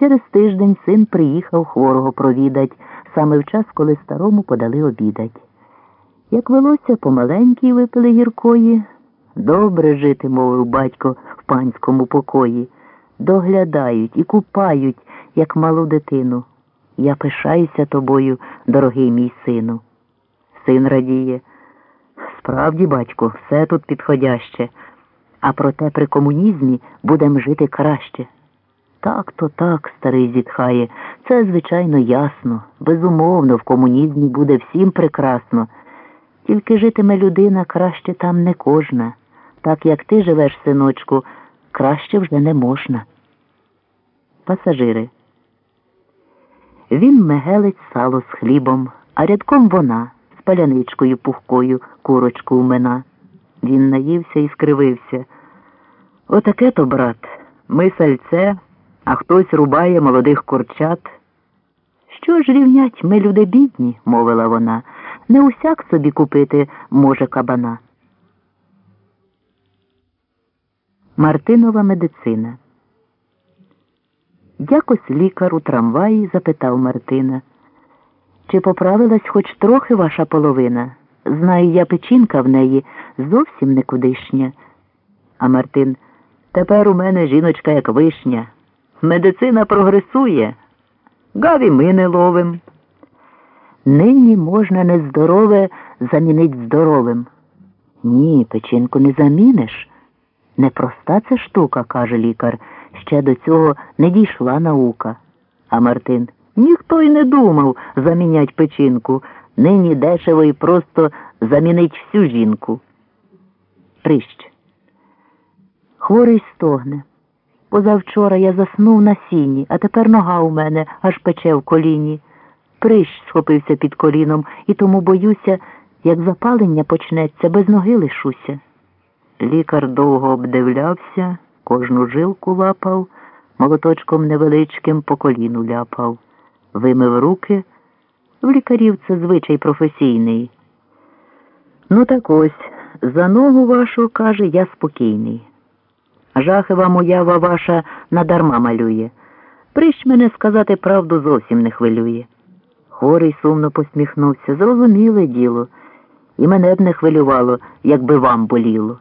Через тиждень син приїхав хворого провідать, саме в час, коли старому подали обідать. Як велося, помаленькій випили гіркої. Добре жити, мовив батько в панському покої. Доглядають і купають, як малу дитину. Я пишаюся тобою, дорогий мій сину. Син радіє. Справді, батько, все тут підходяще, а проте при комунізмі будемо жити краще. Так то так, старий зітхає, це, звичайно, ясно. Безумовно, в комунізмі буде всім прекрасно. Тільки житиме людина краще там не кожна. Так як ти живеш, синочку, краще вже не можна. Пасажири. Він мегелить сало з хлібом, а рядком вона з паляничкою пухкою курочку умина. Він наївся і скривився. Отаке то, брат, ми сальце, а хтось рубає молодих курчат. Що ж рівнять ми люди бідні, мовила вона, не усяк собі купити може кабана. Мартинова медицина. Якось лікар у трамваї запитав Мартина, чи поправилась хоч трохи ваша половина? Знаю я печінка в неї зовсім никудишня. А Мартин, тепер у мене жіночка як вишня. Медицина прогресує. Гаві ми не ловим. Нині можна нездорове замінить здоровим. Ні, печінку не заміниш. Непроста це штука, каже лікар. Ще до цього не дійшла наука. А Мартин ніхто й не думав замінять печінку. Нині дешево і просто замінить всю жінку. Прищ. Хворий стогне. Позавчора я заснув на сіні, а тепер нога у мене аж пече в коліні. Прищ схопився під коліном і тому боюся, як запалення почнеться, без ноги лишуся. Лікар довго обдивлявся, кожну жилку лапав, молоточком невеличким по коліну ляпав, вимив руки. В лікарів це звичай професійний. Ну так ось, за ногу вашу, каже, я спокійний. Жахива моява ваша надарма малює. Прищ мене сказати правду зовсім не хвилює. Хорий сумно посміхнувся, зрозуміле діло, і мене б не хвилювало, якби вам боліло.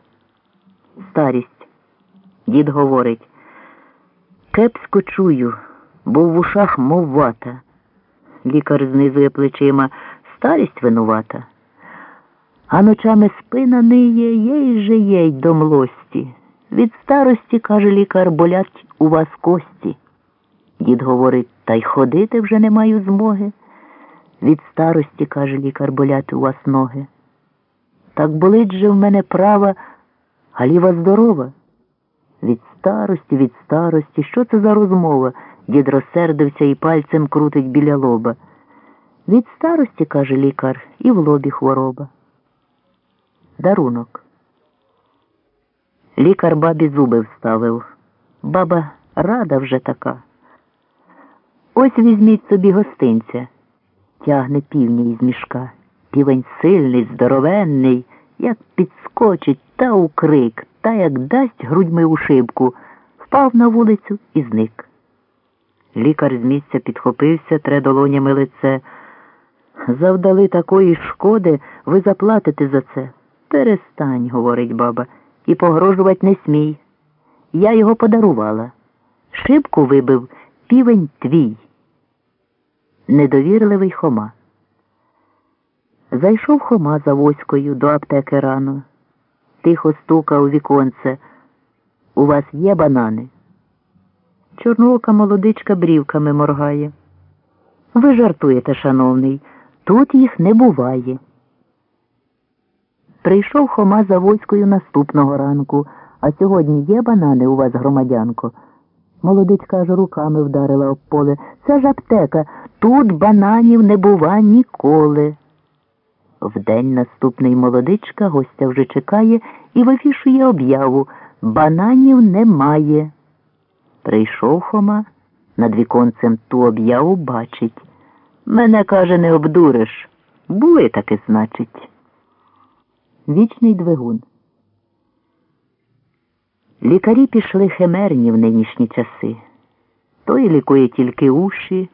Старість. Дід говорить, кепсько чую, бо в ушах мов вата. Лікар знизує плечима, старість винувата. А ночами спина ниє, їй же їй до млості. Від старості, каже лікар, болять у вас кості. Дід говорить, та й ходити вже не маю змоги. Від старості, каже лікар, болять у вас ноги. Так болить же в мене права, а ліва здорова. Від старості, від старості, що це за розмова? Дід розсердився і пальцем крутить біля лоба. Від старості, каже лікар, і в лобі хвороба. Дарунок. Лікар бабі зуби вставив. Баба рада вже така. Ось візьміть собі гостинця. Тягне півня із мішка. Півень сильний, здоровенний, як підскочить та у крик, та як дасть грудьми у шибку, впав на вулицю і зник. Лікар з місця підхопився, тре долонями лице. Завдали такої шкоди, ви заплатите за це. Перестань, говорить баба, і погрожувати не смій. Я його подарувала. Шибку вибив півень твій. Недовірливий Хома. Зайшов Хома за воською до аптеки рано. Тихо стукав у віконце. У вас є банани? Чорноока молодичка брівками моргає. Ви жартуєте, шановний, тут їх не буває. Прийшов Хома за воською наступного ранку, а сьогодні є банани у вас, громадянко. Молодичка аж руками вдарила об поле. Це ж аптека. Тут бананів не бува ніколи. В день наступний молодичка гостя вже чекає і вивішує об'яву бананів немає. Прийшов Хома, над віконцем ту об'яву бачить. Мене, каже, не обдуриш. Були таки, значить. Вічний двигун. Лікарі пішли химерні в нинішні часи. той лікує тільки уші.